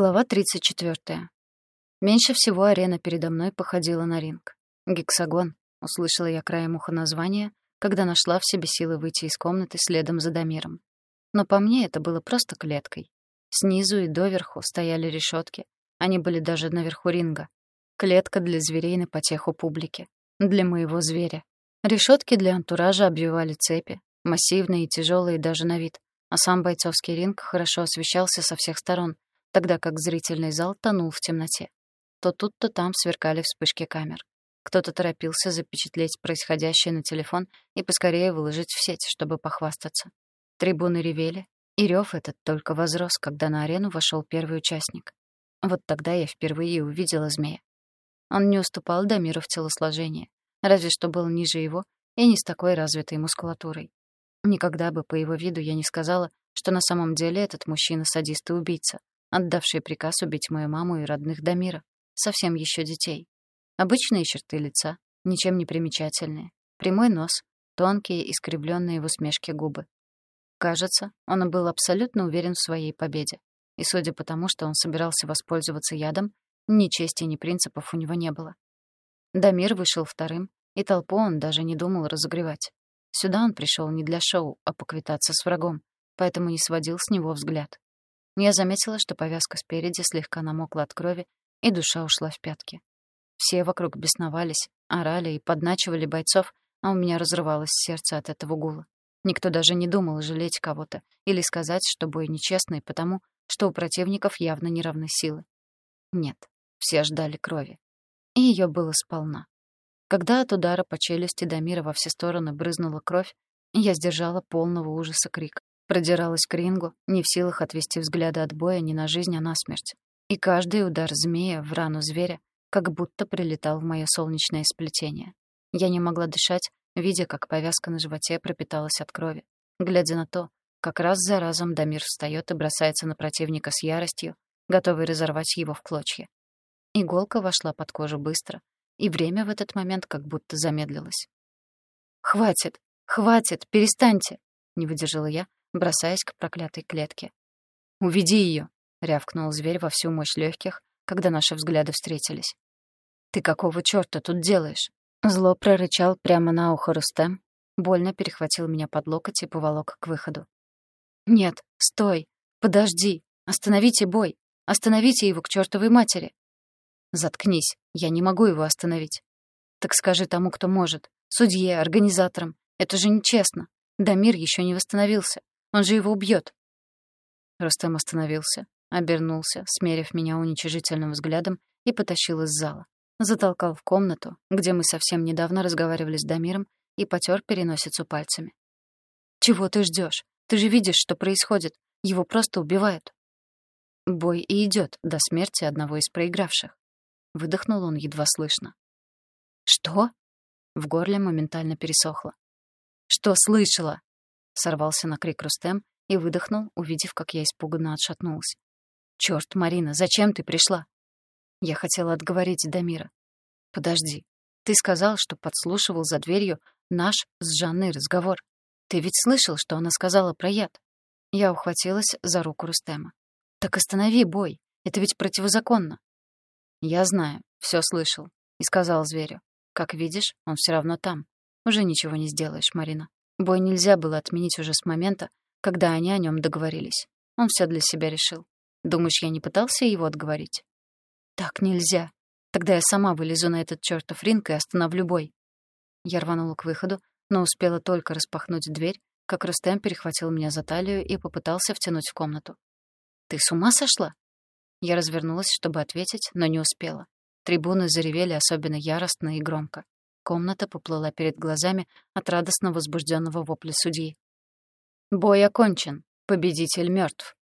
Глава 34. Меньше всего арена передо мной походила на ринг. «Гексагон», — услышала я краем уха название, когда нашла в себе силы выйти из комнаты следом за Дамиром. Но по мне это было просто клеткой. Снизу и доверху стояли решетки. Они были даже наверху ринга. Клетка для зверей на потеху публики. Для моего зверя. Решетки для антуража обвивали цепи, массивные и тяжелые даже на вид, а сам бойцовский ринг хорошо освещался со всех сторон, тогда как зрительный зал тонул в темноте. То тут, то там сверкали вспышки камер. Кто-то торопился запечатлеть происходящее на телефон и поскорее выложить в сеть, чтобы похвастаться. Трибуны ревели, и рев этот только возрос, когда на арену вошел первый участник. Вот тогда я впервые увидела змея. Он не уступал Дамиру в телосложении, разве что был ниже его и не с такой развитой мускулатурой. Никогда бы по его виду я не сказала, что на самом деле этот мужчина садист и убийца, отдавший приказ убить мою маму и родных Дамира, совсем еще детей. Обычные черты лица, ничем не примечательные. Прямой нос, тонкие, искривленные в усмешке губы. Кажется, он был абсолютно уверен в своей победе. И судя по тому, что он собирался воспользоваться ядом, ни чести, ни принципов у него не было. Дамир вышел вторым, и толпу он даже не думал разогревать. Сюда он пришел не для шоу, а поквитаться с врагом, поэтому не сводил с него взгляд. Я заметила, что повязка спереди слегка намокла от крови, и душа ушла в пятки. Все вокруг бесновались, орали и подначивали бойцов, а у меня разрывалось сердце от этого гула. Никто даже не думал жалеть кого-то или сказать, что бой нечестный, потому что у противников явно не равны силы. Нет, все ждали крови. И ее было сполна. Когда от удара по челюсти Дамира во все стороны брызнула кровь, я сдержала полного ужаса крик. Продиралась к рингу, не в силах отвести взгляда от боя ни на жизнь, а на смерть. И каждый удар змея в рану зверя как будто прилетал в мое солнечное сплетение. Я не могла дышать, видя, как повязка на животе пропиталась от крови, глядя на то, как раз за разом Дамир встает и бросается на противника с яростью, готовый разорвать его в клочья. Иголка вошла под кожу быстро, и время в этот момент как будто замедлилось. «Хватит! Хватит! Перестаньте!» — не выдержала я, бросаясь к проклятой клетке. «Уведи ее!» — рявкнул зверь во всю мощь легких, когда наши взгляды встретились. «Ты какого чёрта тут делаешь?» Зло прорычал прямо на ухо Рустем, больно перехватил меня под локоть и поволок к выходу. «Нет, стой! Подожди! Остановите бой! Остановите его к чёртовой матери!» «Заткнись! Я не могу его остановить!» «Так скажи тому, кто может. Судье, организаторам. Это же нечестно. Дамир ещё не восстановился. Он же его убьет. Рустем остановился, обернулся, смерив меня уничижительным взглядом и потащил из зала. Затолкал в комнату, где мы совсем недавно разговаривали с Дамиром, и потер переносицу пальцами. «Чего ты ждешь? Ты же видишь, что происходит. Его просто убивают». Бой и идет до смерти одного из проигравших. Выдохнул он едва слышно. «Что?» В горле моментально пересохло. «Что слышала?» Сорвался на крик Рустем и выдохнул, увидев, как я испуганно отшатнулась. «Чёрт, Марина, зачем ты пришла?» Я хотела отговорить Дамира. «Подожди. Ты сказал, что подслушивал за дверью наш с Жанной разговор. Ты ведь слышал, что она сказала про яд?» Я ухватилась за руку Рустема. «Так останови бой. Это ведь противозаконно». «Я знаю, всё слышал», — и сказал зверю. «Как видишь, он всё равно там. Уже ничего не сделаешь, Марина. Бой нельзя было отменить уже с момента, когда они о нём договорились. Он всё для себя решил. Думаешь, я не пытался его отговорить? Так нельзя. Тогда я сама вылезу на этот чертов ринг и остановлю бой. Я рванула к выходу, но успела только распахнуть дверь, как Рустем перехватил меня за талию и попытался втянуть в комнату. «Ты с ума сошла?» Я развернулась, чтобы ответить, но не успела. Трибуны заревели особенно яростно и громко. Комната поплыла перед глазами от радостно возбужденного вопля судьи. «Бой окончен. Победитель мертв.